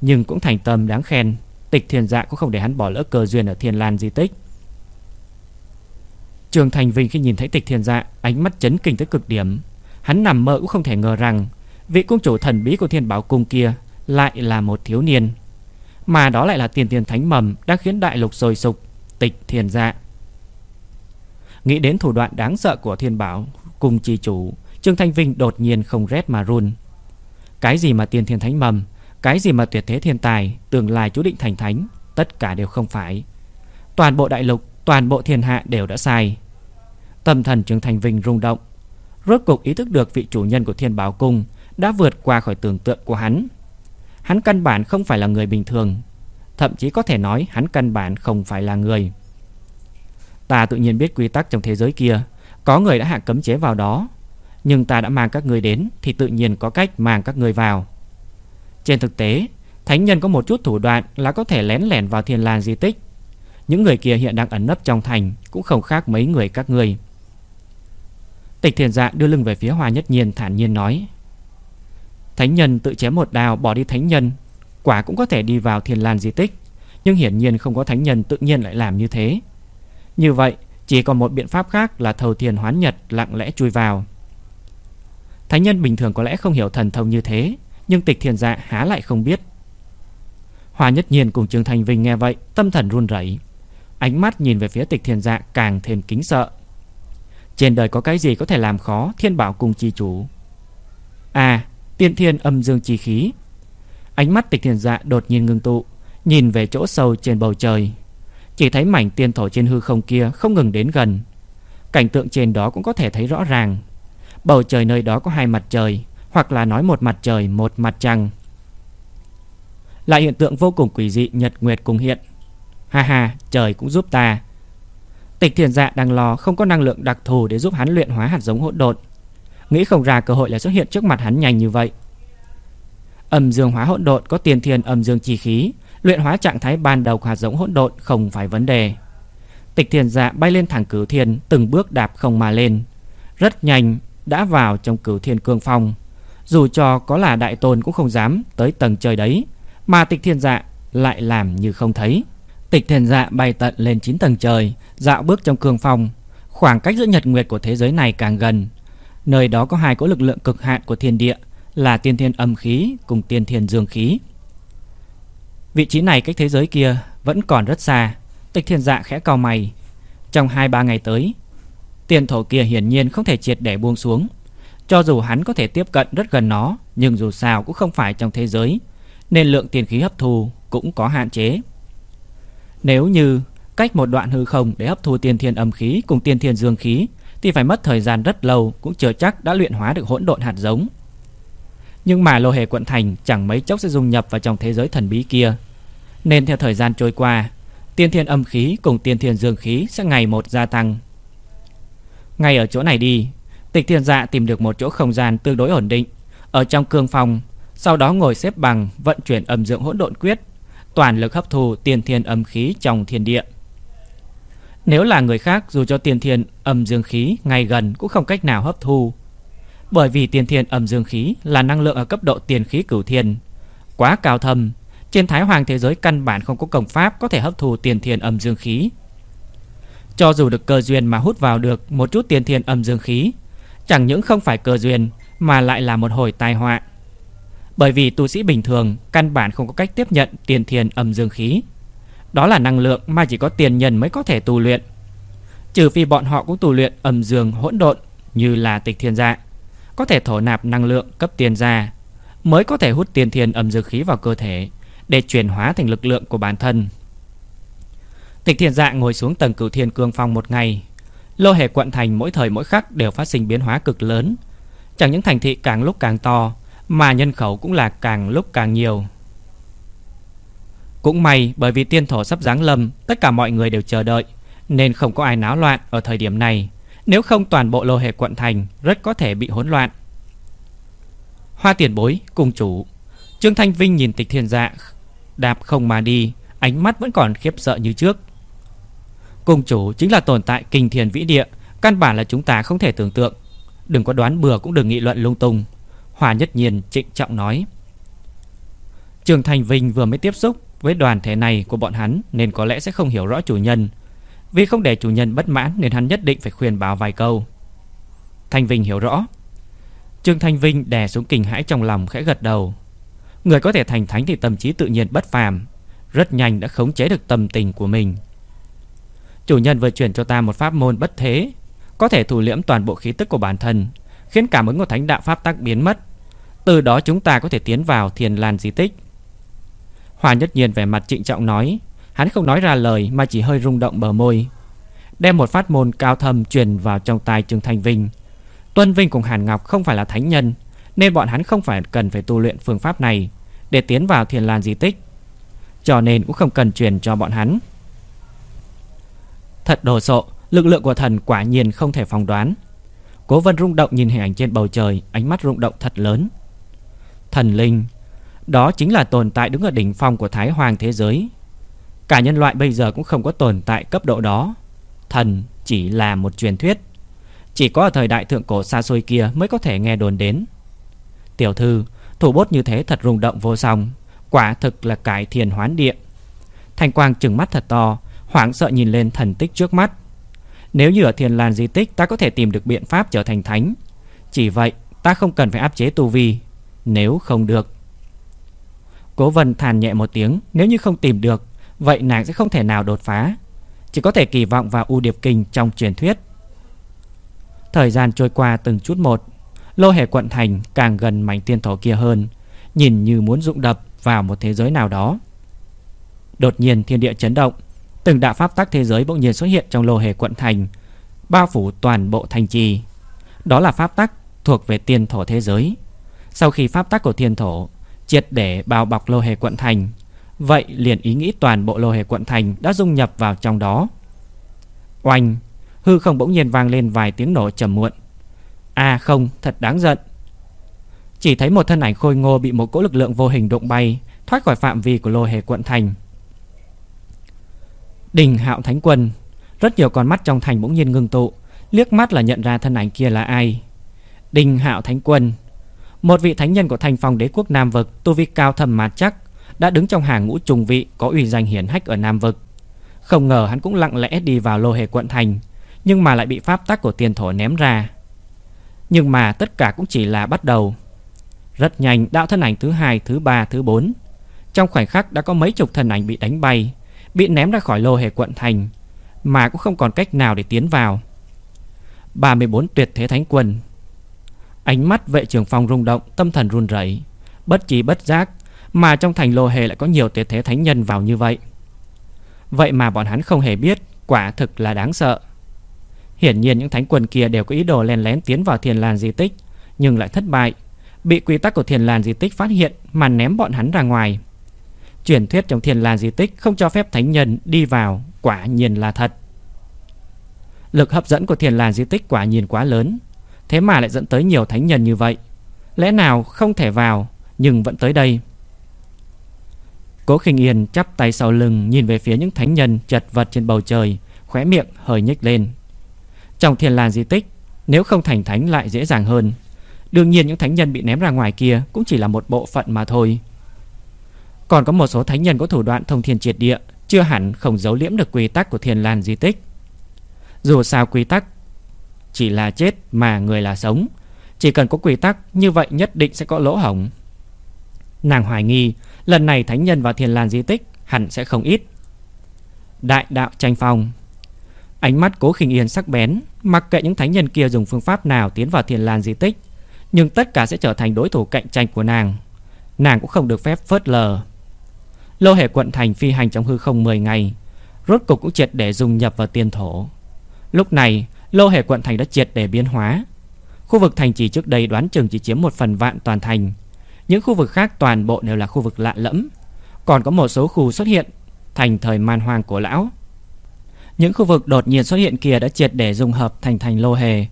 nhưng cũng thành tâm đáng khen. Tịch thiền dạ cũng không để hắn bỏ lỡ cơ duyên Ở thiên lan di tích. Trường Thành Vinh khi nhìn thấy tịch thiền dạ Ánh mắt chấn kinh tới cực điểm. Hắn nằm mơ cũng không thể ngờ rằng, Vị cung chủ thần bí của thiên bảo cung kia Lại là một thiếu niên. Mà đó lại là tiền tiền thánh mầm đã khiến đại lục sôi sục, Tịch thiền dạ. Nghĩ đến thủ đoạn đáng sợ của thiên bảo Cung chi chủ Trương Thanh Vinh đột nhiên không rét mà run. Cái gì mà tiền thiên thánh mầm cái gì mà tuyệt thế thiên tài, Tương lai chú định thành thánh, Tất cả đều không phải. Toàn bộ đại lục, Toàn bộ thiên hạ đều đã sai. Tâm thần Trương thành Vinh rung động. Rốt cục ý thức được vị chủ nhân của thiên bảo cung Đã vượt qua khỏi tưởng tượng của hắn. Hắn căn bản không phải là người bình thường. Thậm chí có thể nói hắn căn bản không phải là người. Ta tự nhiên biết quy tắc trong thế giới kia. Có người đã hạ cấm chế vào đó. Nhưng ta đã mang các người đến Thì tự nhiên có cách mang các người vào. Trên thực tế, Thánh nhân có một chút thủ đoạn là có thể lén lẻn vào thiên làng di tích. Những người kia hiện đang ẩn nấp trong thành, Cũng không khác mấy người các người Tịch thiền dạ đưa lưng về phía hoa nhất nhiên thản nhiên nói, Thánh nhân tự chém một đào bỏ đi thánh nhân, Quả cũng có thể đi vào thiên lan di tích, Nhưng hiển nhiên không có thánh nhân tự nhiên lại làm như thế. Như vậy, chỉ còn một biện pháp khác là thầu thiền hoán nhật lặng lẽ chui vào. Thánh nhân bình thường có lẽ không hiểu thần thông như thế nhưng tịch thiền dạ há lại không biết. Hoa nhất nhiên cùng Trương Thành Vinh nghe vậy, Tâm thần run rẩy. Ánh mắt nhìn về phía tịch thiền dạ càng thêm kính sợ. Trên đời có cái gì có thể làm khó Thiên bảo cùng chi chủ? À tiên thiên âm dương chi khí. Ánh mắt tịch thiền dạ đột nhiên ngưng tụ, Nhìn về chỗ sâu trên bầu trời. Chỉ thấy mảnh tiên thổ trên hư không kia Không ngừng đến gần. Cảnh tượng trên đó cũng có thể thấy rõ ràng. Bầu trời nơi đó có hai mặt trời. Hoặc là nói một mặt trời một mặt trăng. Là hiện tượng vô cùng quỷ dị Nhật Nguyệt cùng hiện. Ha ha trời cũng giúp ta. Tịch thiền dạ đang lo không có năng lượng đặc thù Để giúp hắn luyện hóa hạt giống hỗn độn. Nghĩ không ra cơ hội lại xuất hiện trước mặt hắn nhanh như vậy. Âm dương hóa hỗn độn có tiền thiên âm dương chi khí, luyện hóa trạng thái ban đầu hạt giống hỗn độn không phải vấn đề. Tịch Thiền Dạ bay lên thẳng Cửu Thiên, từng bước đạp không mà lên, rất nhanh đã vào trong Cửu Thiên cương phong. Dù cho có là đại tôn cũng không dám tới tầng trời đấy, mà Tịch Thiên Dạ lại làm như không thấy. Tịch thiên Dạ bay tận lên 9 tầng trời, dạo bước trong cương phong, khoảng cách giữa nhật nguyệt của thế giới này càng gần. Nơi đó có hai cỗ lực lượng cực hạn của thiên địa là tiên thiên âm khí cùng tiên thiên dương khí. Vị trí này cách thế giới kia vẫn còn rất xa, Tịch Thiên Dạ khẽ cau mày. Trong 2-3 ngày tới, tiền thổ kia hiển nhiên không thể triệt để buông xuống. Cho dù hắn có thể tiếp cận rất gần nó, nhưng dù sao cũng không phải trong thế giới, nên lượng tiền khí hấp thu cũng có hạn chế. Nếu như cách một đoạn hư không để hấp thu tiên thiên âm khí cùng tiên thiên dương khí thì phải mất thời gian rất lâu cũng chưa chắc đã luyện hóa được hỗn độn hạt giống. Nhưng mà lô hề quận thành chẳng mấy chốc sẽ dung nhập vào trong thế giới thần bí kia. Nên theo thời gian trôi qua, tiên thiên âm khí cùng tiên thiên dương khí sẽ ngày một gia tăng. Ngay ở chỗ này đi, tịch thiên dạ tìm được một chỗ không gian tương đối ổn định, ở trong cương phòng, sau đó ngồi xếp bằng vận chuyển âm dưỡng hỗn độn quyết, toàn lực hấp thu tiên thiên âm khí trong thiên địa. Nếu là người khác dù cho tiên thiên âm dương khí ngay gần cũng không cách nào hấp thu, bởi vì tiền thiên âm dương khí là năng lượng ở cấp độ tiền khí cửu thiên, quá cao thâm, trên thái hoàng thế giới căn bản không có công pháp có thể hấp thu tiền thiên âm dương khí. Cho dù được cơ duyên mà hút vào được một chút tiền thiên âm dương khí, chẳng những không phải cơ duyên mà lại là một hồi tai họa. Bởi vì tu sĩ bình thường căn bản không có cách tiếp nhận tiền thiền âm dương khí. Đó là năng lượng mà chỉ có tiền nhân mới có thể tu luyện. Trừ phi bọn họ cũng tu luyện âm dương hỗn độn như là tịch thiên dạ có thể thổ nạp năng lượng cấp tiền ra, mới có thể hút tiền thiền âm dương khí vào cơ thể để chuyển hóa thành lực lượng của bản thân. Tịch Thiên Dạ ngồi xuống tầng Cửu Thiên Cương Phong một ngày, lô hệ quận thành mỗi thời mỗi khắc đều phát sinh biến hóa cực lớn, chẳng những thành thị càng lúc càng to, mà nhân khẩu cũng là càng lúc càng nhiều. Cũng may bởi vì tiên thổ sắp giáng lâm, tất cả mọi người đều chờ đợi, nên không có ai náo loạn ở thời điểm này. Nếu không toàn bộ lô hệ quận thành Rất có thể bị hỗn loạn Hoa tiền bối cung chủ Trương Thanh Vinh nhìn tịch thiên dạ Đạp không mà đi Ánh mắt vẫn còn khiếp sợ như trước Cung chủ chính là tồn tại kinh thiền vĩ địa Căn bản là chúng ta không thể tưởng tượng Đừng có đoán bừa cũng đừng nghị luận lung tung Hòa nhất nhiên trịnh trọng nói trường thành Vinh vừa mới tiếp xúc Với đoàn thể này của bọn hắn Nên có lẽ sẽ không hiểu rõ chủ nhân vì không để chủ nhân bất mãn nên hắn nhất định phải khuyên bảo vài câu. Thanh Vinh hiểu rõ. Trương Thanh Vinh đè xuống kinh hãi trong lòng khẽ gật đầu. Người có thể thành thánh thì tâm trí tự nhiên bất phàm, rất nhanh đã khống chế được tâm tình của mình. Chủ nhân vừa chuyển cho ta một pháp môn bất thế, có thể thủ liễm toàn bộ khí tức của bản thân, khiến cảm ứng của thánh đạo pháp tắc biến mất. Từ đó chúng ta có thể tiến vào thiền làn di tích. Hòa nhất nhiên vẻ mặt trịnh trọng nói, hắn không nói ra lời mà chỉ hơi rung động bờ môi. Đem một phát môn cao thâm truyền vào trong tai Trương Thanh Vinh. Tuân Vinh cùng Hàn Ngọc không phải là thánh nhân, nên bọn hắn không phải cần phải tu luyện phương pháp này để tiến vào thiền làn di tích. Cho nên cũng không cần truyền cho bọn hắn. Thật đồ sộ, lực lượng của thần quả nhiên không thể phỏng đoán. Cố Vân rung động nhìn hình ảnh trên bầu trời, ánh mắt rung động thật lớn. Thần linh, đó chính là tồn tại đứng ở đỉnh phong của Thái Hoàng thế giới. Cả nhân loại bây giờ cũng không có tồn tại cấp độ đó. Thần chỉ là một truyền thuyết. Chỉ có ở thời đại thượng cổ xa xôi kia mới có thể nghe đồn đến. Tiểu thư, thủ bốt như thế thật rung động vô song, quả thực là cải thiền hoán địa. Thanh quang trừng mắt thật to, hoảng sợ nhìn lên thần tích trước mắt. Nếu như ở thiền làn di tích ta có thể tìm được biện pháp trở thành thánh, chỉ vậy ta không cần phải áp chế tu vi, nếu không được. Cố Vân thàn nhẹ một tiếng, nếu như không tìm được, vậy nàng sẽ không thể nào đột phá, chỉ có thể kỳ vọng vào U Điệp Kinh trong truyền thuyết. Thời gian trôi qua từng chút một, Lô Hề quận thành càng gần mảnh tiên thổ kia hơn, nhìn như muốn rụng đập vào một thế giới nào đó. Đột nhiên thiên địa chấn động, từng đạo pháp tắc thế giới bỗng nhiên xuất hiện trong Lô Hề quận thành, bao phủ toàn bộ thành trì. Đó là pháp tắc thuộc về tiên thổ thế giới. Sau khi pháp tắc của thiên thổ triệt để bao bọc Lô Hề quận thành, vậy liền ý nghĩ toàn bộ Lô Hề quận thành đã dung nhập vào trong đó. Oanh, hư không bỗng nhiên vang lên vài tiếng nổ trầm muộn. À không, thật đáng giận. Chỉ thấy một thân ảnh khôi ngô bị một cỗ lực lượng vô hình đụng bay, thoát khỏi phạm vi của lô hề quận thành. Đình hạo thánh quân, rất nhiều con mắt trong thành bỗng nhiên ngưng tụ, liếc mắt là nhận ra thân ảnh kia là ai. Đình hạo thánh quân, một vị thánh nhân của thành phòng đế quốc Nam Vực, tu vi cao thầm mà chắc, đã đứng trong hàng ngũ trùng vị có uy danh hiển hách ở Nam Vực. Không ngờ hắn cũng lặng lẽ đi vào lô hề quận thành, nhưng mà lại bị pháp tắc của tiền thổ ném ra. Nhưng mà tất cả cũng chỉ là bắt đầu Rất nhanh đạo thân ảnh thứ hai, thứ ba, thứ bốn Trong khoảnh khắc đã có mấy chục thân ảnh bị đánh bay Bị ném ra khỏi lô hề quận thành, Mà cũng không còn cách nào để tiến vào. 34 tuyệt thế thánh quân. Ánh mắt vệ trường phòng rung động, Tâm thần run rẩy, Bất trí bất giác, Mà trong thành lô hề lại có nhiều tuyệt thế thánh nhân vào như vậy. Vậy mà bọn hắn không hề biết, Quả thực là đáng sợ. Hiển nhiên những thánh quân kia đều có ý đồ len lén tiến vào thiền làn di tích, Nhưng lại thất bại, Bị quy tắc của thiền làn di tích phát hiện Mà ném bọn hắn ra ngoài. Truyền thuyết trong thiền làn di tích Không cho phép thánh nhân đi vào, Quả nhiên là thật. Lực hấp dẫn của thiền làn di tích quả nhiên quá lớn, Thế mà lại dẫn tới nhiều thánh nhân như vậy. Lẽ nào không thể vào, Nhưng vẫn tới đây. Cố khinh yên chắp tay sau lưng, Nhìn về phía những thánh nhân chật vật trên bầu trời, Khóe miệng hơi nhếch lên. Trong thiên lan di tích, Nếu không thành thánh lại dễ dàng hơn. Đương nhiên những thánh nhân bị ném ra ngoài kia Cũng chỉ là một bộ phận mà thôi. Còn có một số thánh nhân có thủ đoạn thông thiên triệt địa, Chưa hẳn không giấu liễm được quy tắc của thiên lan di tích. Dù sao quy tắc Chỉ là chết mà người là sống, Chỉ cần có quy tắc, Như vậy nhất định sẽ có lỗ hổng. Nàng hoài nghi, Lần này thánh nhân vào thiên lan di tích Hẳn sẽ không ít. Đại đạo tranh phong. Ánh mắt cố khinh yên sắc bén, Mặc kệ những thánh nhân kia dùng phương pháp nào Tiến vào thiền lan di tích, Nhưng tất cả sẽ trở thành đối thủ cạnh tranh của nàng. Nàng cũng không được phép phớt lờ. Lô hệ quận thành phi hành trong hư không 10 ngày. Rốt cục cũng triệt để dung nhập vào tiên thổ. Lúc này Lô hệ quận thành đã triệt để biến hóa. Khu vực thành chỉ trước đây đoán chừng chỉ chiếm một phần vạn toàn thành. Những khu vực khác toàn bộ đều là khu vực lạ lẫm. Còn có một số khu xuất hiện Thành thời man hoang của lão. Những khu vực đột nhiên xuất hiện kia đã triệt để dùng hợp thành thành lô hề.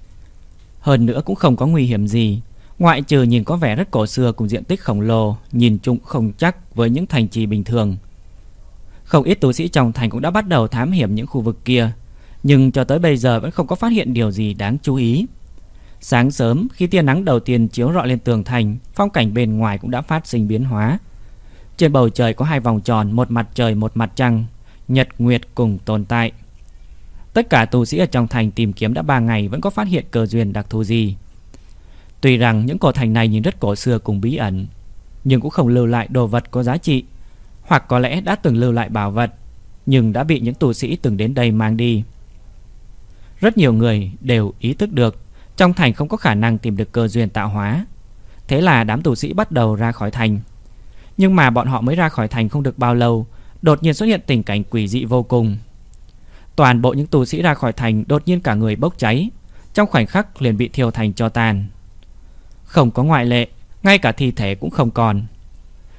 Hơn nữa cũng không có nguy hiểm gì, ngoại trừ nhìn có vẻ rất cổ xưa cùng diện tích khổng lồ, nhìn chung không chắc với những thành trì bình thường. Không ít tu sĩ trong thành cũng đã bắt đầu thám hiểm những khu vực kia, nhưng cho tới bây giờ vẫn không có phát hiện điều gì đáng chú ý. Sáng sớm, khi tia nắng đầu tiên chiếu rọi lên tường thành, phong cảnh bên ngoài cũng đã phát sinh biến hóa. Trên bầu trời có hai vòng tròn, một mặt trời một mặt trăng, nhật nguyệt cùng tồn tại. Tất cả tu sĩ ở trong thành tìm kiếm đã 3 ngày vẫn có phát hiện cơ duyên đặc thù gì. Tuy rằng những cổ thành này nhìn rất cổ xưa cùng bí ẩn, nhưng cũng không lưu lại đồ vật có giá trị, hoặc có lẽ đã từng lưu lại bảo vật, nhưng đã bị những tù sĩ từng đến đây mang đi. Rất nhiều người đều ý thức được trong thành không có khả năng tìm được cơ duyên tạo hóa. Thế là đám tù sĩ bắt đầu ra khỏi thành. Nhưng mà bọn họ mới ra khỏi thành không được bao lâu, đột nhiên xuất hiện tình cảnh quỷ dị vô cùng. Toàn bộ những tù sĩ ra khỏi thành đột nhiên cả người bốc cháy, trong khoảnh khắc liền bị thiêu thành cho tàn. Không có ngoại lệ, ngay cả thi thể cũng không còn.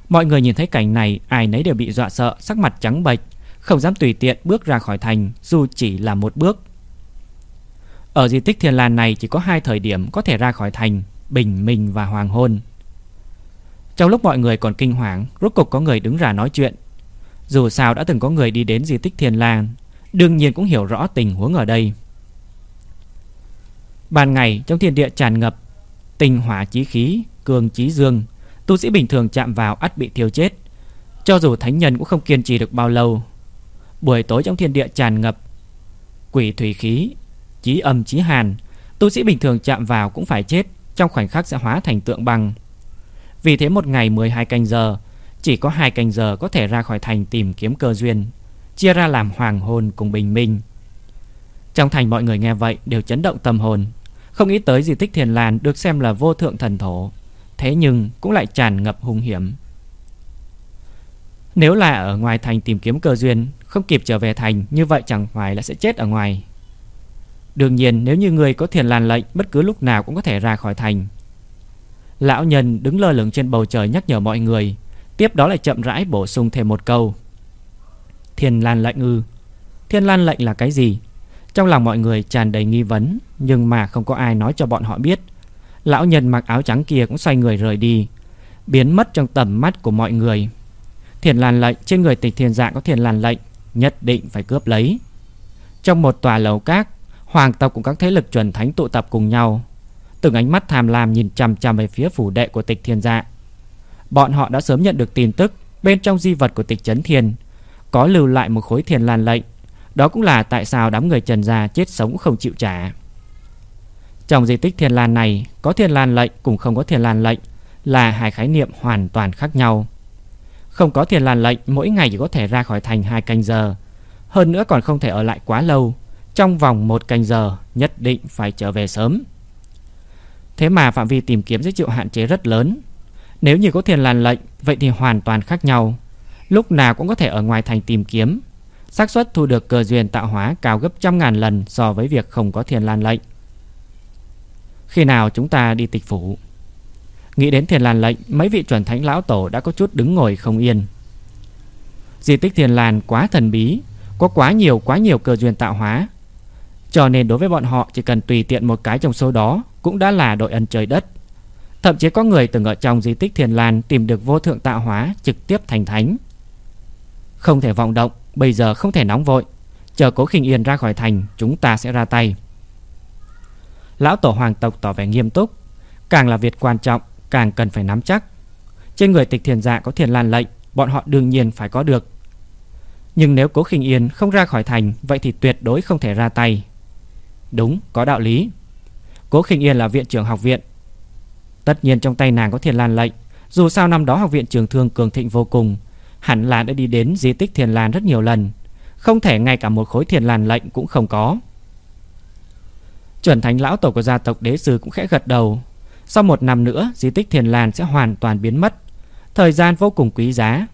Mọi người nhìn thấy cảnh này, ai nấy đều bị dọa sợ, sắc mặt trắng bệch, không dám tùy tiện bước ra khỏi thành dù chỉ là một bước. Ở di tích Thiên Lan này chỉ có hai thời điểm có thể ra khỏi thành, bình minh và hoàng hôn. Trong lúc mọi người còn kinh hoàng, rốt cục có người đứng ra nói chuyện. Dù sao đã từng có người đi đến di tích Thiên Lan, đương nhiên cũng hiểu rõ tình huống ở đây. Ban ngày trong thiên địa tràn ngập tinh hỏa chí khí, cường chí dương, tu sĩ bình thường chạm vào ắt bị thiêu chết. Cho dù thánh nhân cũng không kiên trì được bao lâu. Buổi tối trong thiên địa tràn ngập quỷ thủy khí, chí âm chí hàn, tu sĩ bình thường chạm vào cũng phải chết, trong khoảnh khắc sẽ hóa thành tượng băng. Vì thế một ngày 12 canh giờ, chỉ có hai canh giờ có thể ra khỏi thành tìm kiếm cơ duyên, chia ra làm hoàng hôn cùng bình minh. Trong thành mọi người nghe vậy đều chấn động tâm hồn, không nghĩ tới di tích Thiền Lan được xem là vô thượng thần thổ, thế nhưng cũng lại tràn ngập hung hiểm. Nếu là ở ngoài thành tìm kiếm cơ duyên, không kịp trở về thành, như vậy chẳng phải là sẽ chết ở ngoài. Đương nhiên nếu như người có thiền lan lệnh Bất cứ lúc nào cũng có thể ra khỏi thành. Lão nhân đứng lơ lửng trên bầu trời nhắc nhở mọi người Tiếp đó lại chậm rãi bổ sung thêm một câu. Thiền lan lệnh ư? Thiên lan lệnh là cái gì? Trong lòng mọi người tràn đầy nghi vấn, Nhưng mà không có ai nói cho bọn họ biết. Lão nhân mặc áo trắng kia cũng xoay người rời đi, Biến mất trong tầm mắt của mọi người. Thiền làn lệnh, trên người tịch thiền dạng có thiền làn lệnh, Nhất định phải cướp lấy. Trong một tòa lầu các, Hoàng tộc cùng các thế lực chuẩn thánh tụ tập cùng nhau. Từng ánh mắt tham lam nhìn chằm chằm về phía phủ đệ của tịch thiên dạ. Bọn họ đã sớm nhận được tin tức, Bên trong di vật của tịch chấn thiên, Có lưu lại một khối thiền lan lệnh. Đó cũng là tại sao đám người trần gia chết sống không chịu trả Trong di tích thiên lan này Có thiên lan lệnh cũng không có thiên lan lệnh Là hai khái niệm hoàn toàn khác nhau Không có thiên lan lệnh Mỗi ngày chỉ có thể ra khỏi thành hai canh giờ Hơn nữa còn không thể ở lại quá lâu trong vòng một canh giờ nhất định phải trở về sớm. Thế mà phạm vi tìm kiếm sẽ chịu hạn chế rất lớn. Nếu như có thiên lan lệnh, vậy thì hoàn toàn khác nhau. Lúc nào cũng có thể ở ngoài thành tìm kiếm xác suất thu được cơ duyên tạo hóa cao gấp trăm ngàn lần so với việc không có thiền lan lệnh. Khi nào chúng ta đi tịch phủ? Nghĩ đến thiền lan lệnh, mấy vị chuẩn thánh lão tổ đã có chút đứng ngồi không yên. Di tích thiền lan quá thần bí, có quá nhiều quá nhiều cơ duyên tạo hóa, cho nên đối với bọn họ chỉ cần tùy tiện một cái trong số đó cũng đã là đội ân trời đất. Thậm chí có người từng ở trong di tích Thiền Lan tìm được vô thượng tạo hóa trực tiếp thành thánh. Không thể vọng động, bây giờ không thể nóng vội. Chờ cố khinh yên ra khỏi thành, chúng ta sẽ ra tay. Lão tổ hoàng tộc tỏ vẻ nghiêm túc. Càng là việc quan trọng, càng cần phải nắm chắc. Trên người tịch thiền dạ có thiền lan lệnh, bọn họ đương nhiên phải có được. Nhưng nếu cố khinh yên không ra khỏi thành, vậy thì tuyệt đối không thể ra tay. Đúng, có đạo lý. Cố Khinh Yên là viện trưởng học viện. Tất nhiên trong tay nàng có Thiên Lan lệnh, dù sao năm đó học viện trường thương cường thịnh vô cùng, hẳn là đã đi đến di tích thiền làn rất nhiều lần, không thể ngay cả một khối thiền làn lệnh cũng không có. Chuẩn thánh lão tổ của gia tộc đế sư cũng khẽ gật đầu. Sau một năm nữa, di tích thiền làn sẽ hoàn toàn biến mất. Thời gian vô cùng quý giá.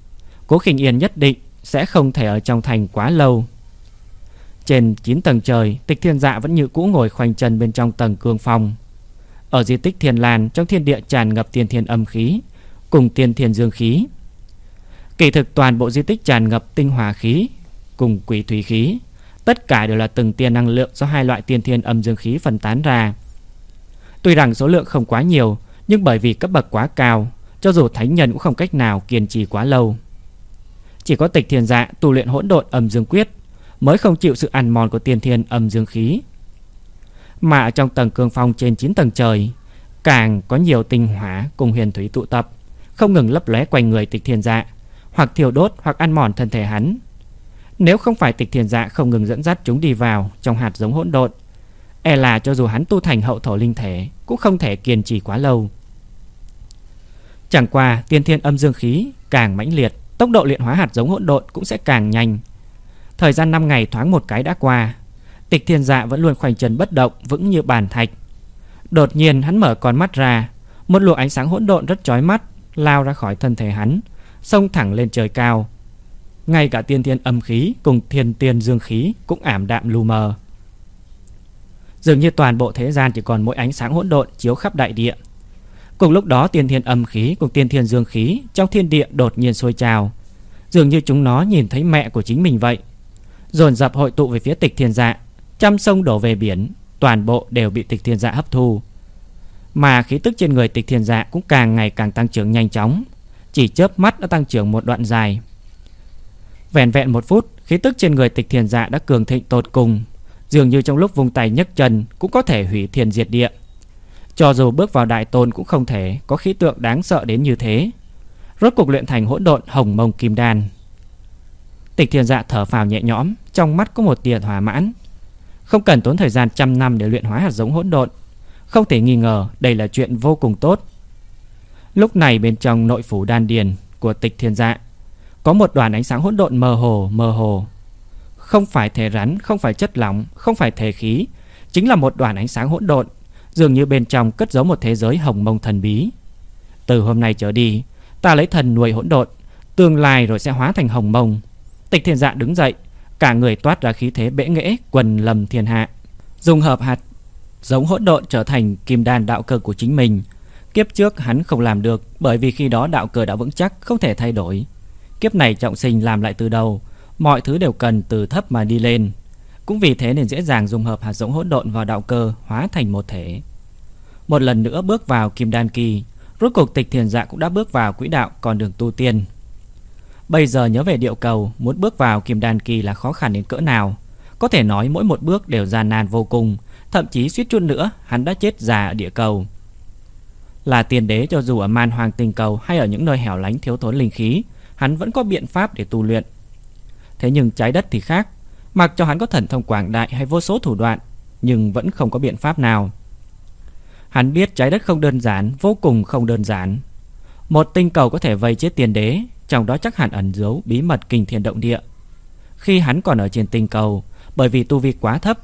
Cố Khinh Yên nhất định sẽ không thể ở trong thành quá lâu. Trên 9 tầng trời, tịch thiên dạ vẫn như cũ ngồi khoanh chân bên trong tầng cương phòng. Ở di tích thiền làn trong thiên địa tràn ngập tiền thiên âm khí, cùng tiền thiên dương khí. Kỳ thực toàn bộ di tích tràn ngập tinh hỏa khí, cùng quỷ thủy khí. Tất cả đều là từng tiên năng lượng do hai loại tiên thiên âm dương khí phân tán ra. Tuy rằng số lượng không quá nhiều, nhưng bởi vì cấp bậc quá cao, cho dù thánh nhân cũng không cách nào kiên trì quá lâu. Chỉ có tịch thiên dạ tu luyện hỗn độn âm dương quyết mới không chịu sự ăn mòn của tiên thiên âm dương khí. Mà ở trong tầng cương phong trên 9 tầng trời, càng có nhiều tinh hỏa cùng huyền thủy tụ tập, không ngừng lấp lóe quanh người tịch thiên dạ, hoặc thiêu đốt hoặc ăn mòn thân thể hắn. Nếu không phải tịch thiên dạ không ngừng dẫn dắt chúng đi vào trong hạt giống hỗn độn, E là cho dù hắn tu thành hậu thổ linh thể Cũng không thể kiên trì quá lâu. Chẳng qua tiên thiên âm dương khí càng mãnh liệt Tốc độ luyện hóa hạt giống hỗn độn cũng sẽ càng nhanh. Thời gian 5 ngày thoáng một cái đã qua Tịch thiên dạ vẫn luôn khoanh chân bất động Vững như bàn thạch. Đột nhiên hắn mở con mắt ra Một luồng ánh sáng hỗn độn rất chói mắt Lao ra khỏi thân thể hắn. Xông thẳng lên trời cao Ngay cả tiên thiên âm khí Cùng thiên tiên dương khí cũng ảm đạm lu mờ Dường như toàn bộ thế gian chỉ còn mỗi ánh sáng hỗn độn chiếu khắp đại địa. Cùng lúc đó tiên thiên âm khí cùng tiên thiên dương khí trong thiên địa đột nhiên sôi trào. Dường như chúng nó nhìn thấy mẹ của chính mình vậy. Dồn dập hội tụ về phía tịch thiên dạ. Trăm sông đổ về biển, toàn bộ đều bị tịch thiên dạ hấp thu. Mà khí tức trên người tịch thiên dạ cũng càng ngày càng tăng trưởng nhanh chóng. Chỉ chớp mắt đã tăng trưởng một đoạn dài. Vẹn vẹn một phút, khí tức trên người tịch thiền dạ đã cường thịnh tột cùng, Dường như trong lúc vùng tay nhấc chân Cũng có thể hủy thiền diệt địa. Cho dù bước vào đại tôn cũng không thể Có khí tượng đáng sợ đến như thế. Rốt cục luyện thành hỗn độn hồng mông kim đan. Tịch thiền dạ thở phào nhẹ nhõm Trong mắt có một tia thỏa mãn. Không cần tốn thời gian trăm năm để luyện hóa hạt giống hỗn độn. Không thể nghi ngờ đây là chuyện vô cùng tốt. Lúc này bên trong nội phủ đan điền của tịch thiên dạ Có một đoàn ánh sáng hỗn độn mơ hồ mơ hồ không phải thể rắn, không phải chất lỏng, không phải thể khí, chính là một đoàn ánh sáng hỗn độn, dường như bên trong cất giấu một thế giới hồng mông thần bí. Từ hôm nay trở đi, ta lấy thần nuôi hỗn độn, tương lai rồi sẽ hóa thành hồng mông. Tịch Thiên Dạ đứng dậy, cả người toát ra khí thế bẽ nghẽ quần lầm thiên hạ, dùng hợp hạt giống hỗn độn trở thành kim đan đạo cơ của chính mình. Kiếp trước hắn không làm được bởi vì khi đó đạo cơ đã vững chắc không thể thay đổi. Kiếp này trọng sinh làm lại từ đầu, Mọi thứ đều cần từ thấp mà đi lên. Cũng vì thế nên dễ dàng dùng hợp hạt giống hỗn độn vào đạo cơ Hóa thành một thể. Một lần nữa bước vào kim đan kỳ Rốt cuộc tịch thiền dạ cũng đã bước vào quỹ đạo Con đường tu tiên. Bây giờ nhớ về điệu cầu Muốn bước vào kim đan kỳ là khó khăn đến cỡ nào. Có thể nói mỗi một bước đều gian nan vô cùng Thậm chí suýt chút nữa Hắn đã chết già ở địa cầu. Là tiền đế cho dù ở man hoàng tình cầu Hay ở những nơi hẻo lánh thiếu thốn linh khí, Hắn vẫn có biện pháp để tu luyện. Thế nhưng trái đất thì khác, Mặc cho hắn có thần thông quảng đại hay vô số thủ đoạn, Nhưng vẫn không có biện pháp nào. Hắn biết trái đất không đơn giản, Vô cùng không đơn giản. Một tinh cầu có thể vây chết tiền đế, Trong đó chắc hẳn ẩn giấu bí mật kinh thiên động địa. Khi hắn còn ở trên tinh cầu, Bởi vì tu vi quá thấp,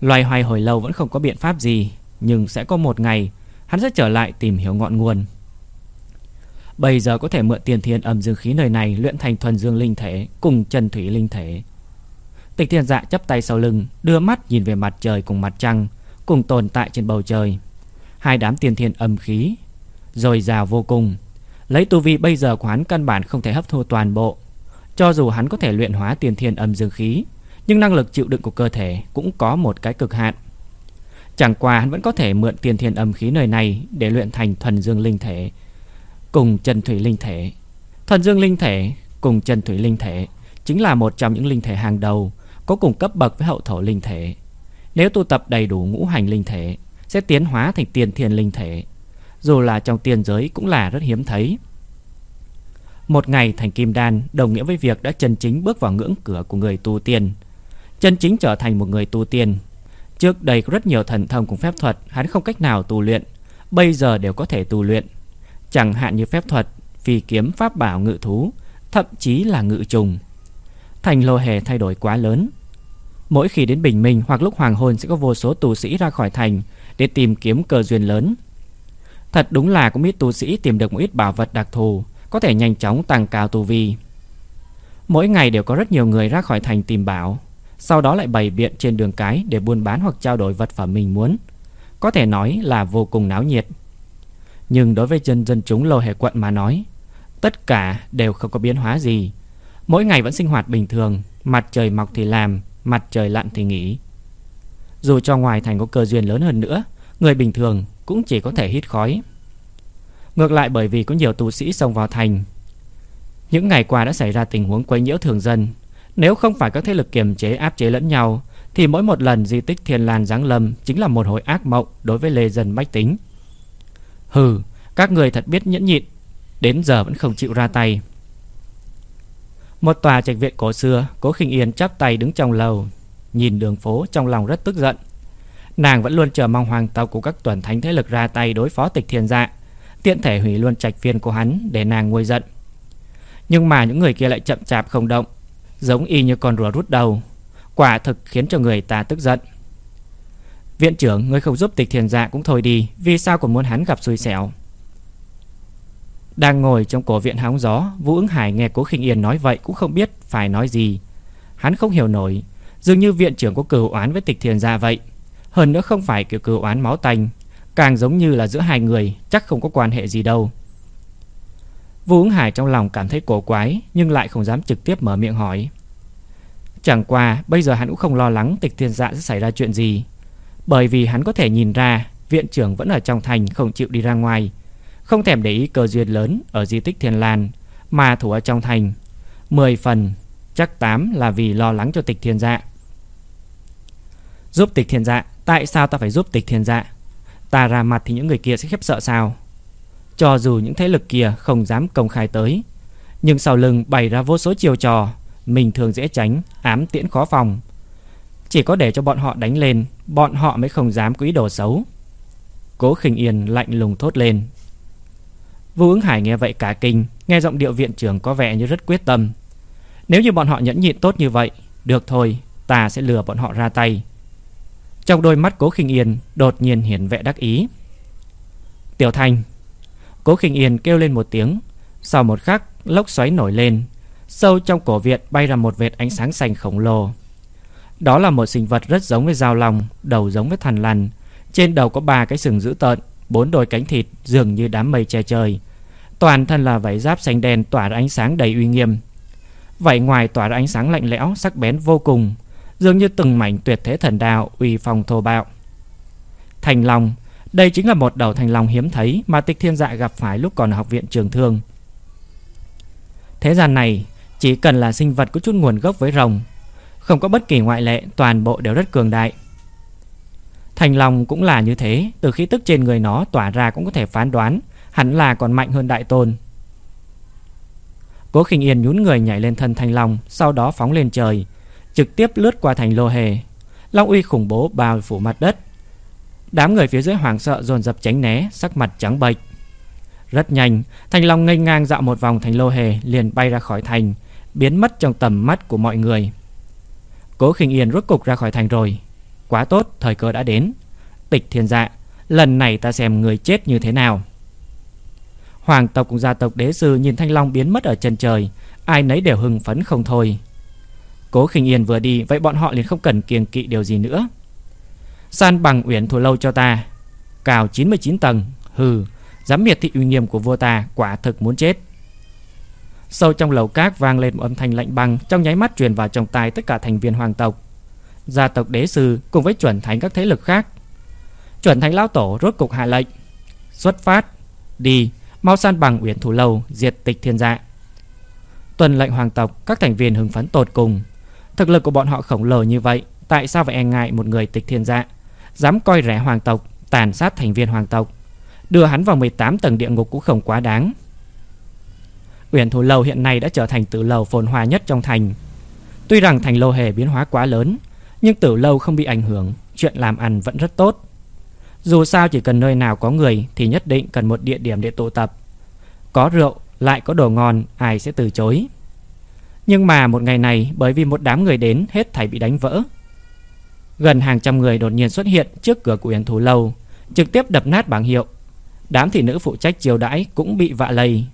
Loài hoài hồi lâu vẫn không có biện pháp gì, Nhưng sẽ có một ngày Hắn sẽ trở lại tìm hiểu ngọn nguồn Bây giờ có thể mượn tiền thiên âm dương khí nơi này luyện thành thuần dương linh thể cùng chân thủy linh thể. Tịch thiên dạ chấp tay sau lưng, đưa mắt nhìn về mặt trời cùng mặt trăng, cùng tồn tại trên bầu trời. Hai đám tiền thiên âm khí, rồi rào vô cùng. Lấy tu vi bây giờ của hắn căn bản không thể hấp thu toàn bộ. Cho dù hắn có thể luyện hóa tiền thiên âm dương khí, nhưng năng lực chịu đựng của cơ thể cũng có một cái cực hạn. Chẳng qua hắn vẫn có thể mượn tiền thiên âm khí nơi này để luyện thành thuần dương linh thể, cùng chân thủy linh thể. Thần dương linh thể cùng chân thủy linh thể chính là một trong những linh thể hàng đầu, có cùng cấp bậc với hậu thổ linh thể. Nếu tu tập đầy đủ ngũ hành linh thể, sẽ tiến hóa thành tiên thiên linh thể. Dù là trong tiên giới cũng là rất hiếm thấy. Một ngày thành kim đan đồng nghĩa với việc đã chân chính bước vào ngưỡng cửa của người tu tiên. Chân chính trở thành một người tu tiên. Trước đây có rất nhiều thần thông cùng phép thuật hắn không cách nào tu luyện, bây giờ đều có thể tu luyện. Chẳng hạn như phép thuật, phi kiếm pháp bảo ngự thú, thậm chí là ngự trùng. Thành lô hề thay đổi quá lớn. Mỗi khi đến bình minh hoặc lúc hoàng hôn sẽ có vô số tu sĩ ra khỏi thành để tìm kiếm cơ duyên lớn. Thật đúng là cũng biết tu sĩ tìm được một ít bảo vật đặc thù, có thể nhanh chóng tăng cao tu vi. Mỗi ngày đều có rất nhiều người ra khỏi thành tìm bảo, sau đó lại bày biện trên đường cái để buôn bán hoặc trao đổi vật phẩm mình muốn. Có thể nói là vô cùng náo nhiệt. Nhưng đối với chân dân chúng lô hệ quận mà nói, Tất cả đều không có biến hóa gì Mỗi ngày vẫn sinh hoạt bình thường, Mặt trời mọc thì làm, Mặt trời lặn thì nghỉ Dù cho ngoài thành có cơ duyên lớn hơn nữa, Người bình thường cũng chỉ có thể hít khói Ngược lại bởi vì có nhiều tu sĩ xông vào thành, Những ngày qua đã xảy ra tình huống quấy nhiễu thường dân nếu không phải các thế lực kiềm chế áp chế lẫn nhau Thì mỗi một lần di tích thiên lan giáng lâm Chính là một hồi ác mộng đối với lê dân bách tính Hừ, các người thật biết nhẫn nhịn, đến giờ vẫn không chịu ra tay. Một tòa trạch viện cổ xưa, Cố Khinh Yên chắp tay đứng trong lầu, nhìn đường phố trong lòng rất tức giận. Nàng vẫn luôn chờ mong hoàng tộc của các tuần thánh thế lực ra tay đối phó tịch thiên dạ Tiện thể hủy luôn trạch viên của hắn để nàng nguôi giận Nhưng mà những người kia lại chậm chạp không động Giống y như con rùa rút đầu. Quả thực khiến cho người ta tức giận. Viện trưởng, Ngươi không giúp tịch thiền dạ cũng thôi đi, Vì sao còn muốn hắn gặp xui xẻo? Đang ngồi trong cổ viện hóng gió, Vũ ứng hải nghe cố khinh yên nói vậy Cũng không biết phải nói gì. Hắn không hiểu nổi, Dường như viện trưởng có cừu oán với tịch thiền dạ vậy. Hơn nữa không phải kiểu cừu oán máu tanh, Càng giống như là giữa hai người, Chắc không có quan hệ gì đâu. Vũ ứng hải trong lòng cảm thấy cổ quái, Nhưng lại không dám trực tiếp mở miệng hỏi. Chẳng qua, bây giờ hắn cũng không lo lắng tịch thiên dạ sẽ xảy ra chuyện gì. Bởi vì hắn có thể nhìn ra, Viện trưởng vẫn ở trong thành không chịu đi ra ngoài. Không thèm để ý cơ duyên lớn Ở di tích Thiên Lan, Mà thủ ở trong thành. 10 phần, Chắc 8 là vì lo lắng cho tịch thiên dạ. Giúp tịch thiên dạ Tại sao ta phải giúp tịch thiên dạ? Ta ra mặt thì những người kia sẽ khiếp sợ sao? Cho dù những thế lực kia không dám công khai tới. Nhưng sau lưng bày ra vô số chiêu trò Mình thường dễ tránh Ám tiễn khó phòng. Chỉ có để cho bọn họ đánh lên Bọn họ mới không dám quỹ đồ xấu. Cố khinh yên lạnh lùng thốt lên. Vũ ứng hải nghe vậy cả kinh Nghe giọng điệu viện trưởng có vẻ như rất quyết tâm. Nếu như bọn họ nhẫn nhịn tốt như vậy Được thôi Ta sẽ lừa bọn họ ra tay. Trong đôi mắt Cố Khinh Yên đột nhiên hiển vẻ đắc ý. Tiểu Thanh, Cố Khinh Yên kêu lên một tiếng, sau một khắc lốc xoáy nổi lên, sâu trong cổ viện bay ra một vệt ánh sáng xanh khổng lồ. Đó là một sinh vật rất giống với dao lòng đầu giống với thần lằn, trên đầu có ba cái sừng dữ tợn, bốn đôi cánh thịt dường như đám mây che trời. Toàn thân là vảy giáp xanh đen tỏa ra ánh sáng đầy uy nghiêm. Vảy ngoài tỏa ra ánh sáng lạnh lẽo, sắc bén vô cùng, dường như từng mảnh tuyệt thế thần đạo uy phong thô bạo. Thành lòng đây chính là một đầu thành long hiếm thấy mà Tịch Thiên Dạ gặp phải lúc còn ở học viện trường thương. Thế gian này, chỉ cần là sinh vật có chút nguồn gốc với rồng, không có bất kỳ ngoại lệ, toàn bộ đều rất cường đại. Thành Long cũng là như thế, từ khí tức trên người nó tỏa ra cũng có thể phán đoán, hẳn là còn mạnh hơn đại tôn. Cố Khinh Yên nhún người nhảy lên thân Thành Long, sau đó phóng lên trời, trực tiếp lướt qua thành lô hề. Long uy khủng bố bao phủ mặt đất. Đám người phía dưới hoảng sợ dồn dập tránh né, sắc mặt trắng bệch. Rất nhanh, Thành Long ngây ngang dạo một vòng thành lô hề liền bay ra khỏi thành, biến mất trong tầm mắt của mọi người. Cố Khinh Yên rốt cục ra khỏi thành rồi. Quá tốt, thời cơ đã đến. Tịch Thiên Dạ, lần này ta xem người chết như thế nào. Hoàng tộc cùng gia tộc đế sư nhìn Thanh Long biến mất ở chân trời, ai nấy đều hưng phấn không thôi. Cố khinh yên vừa đi Vậy bọn họ liền không cần kiêng kỵ điều gì nữa San bằng uyển thủ lâu cho ta. Cao 99 tầng, Hừ Dám miệt thị uy nghiêm của vua ta Quả thực muốn chết. Sâu trong lầu cát vang lên một âm thanh lạnh băng, Trong nháy mắt truyền vào trong tai tất cả thành viên hoàng tộc. Gia tộc đế sư Cùng với chuẩn thánh các thế lực khác. Chuẩn thánh lão tổ rốt cục hạ lệnh. Xuất phát, Đi, Mau san bằng uyển thủ lâu, Diệt tịch thiên dạ Tuần lệnh hoàng tộc, Các thành viên hưng phấn tột cùng. Thực lực của bọn họ khổng lồ như vậy, Tại sao phải e ngại một người tịch thiên dạ Dám coi rẻ hoàng tộc, Tàn sát thành viên hoàng tộc, Đưa hắn vào 18 tầng địa ngục cũng không quá đáng. Uyển thủ lầu hiện nay đã trở thành tử lầu phồn hoa nhất trong thành. Tuy rằng thành lô hề biến hóa quá lớn, Nhưng tử lâu không bị ảnh hưởng, Chuyện làm ăn vẫn rất tốt. Dù sao chỉ cần nơi nào có người Thì nhất định cần một địa điểm để tụ tập. Có rượu, lại có đồ ngon, Ai sẽ từ chối. Nhưng mà một ngày này, bởi vì một đám người đến, hết thảy bị đánh vỡ. Gần hàng trăm người đột nhiên xuất hiện trước cửa của Yến Thú Lâu, trực tiếp đập nát bảng hiệu. Đám thị nữ phụ trách chiều đãi cũng bị vạ lây,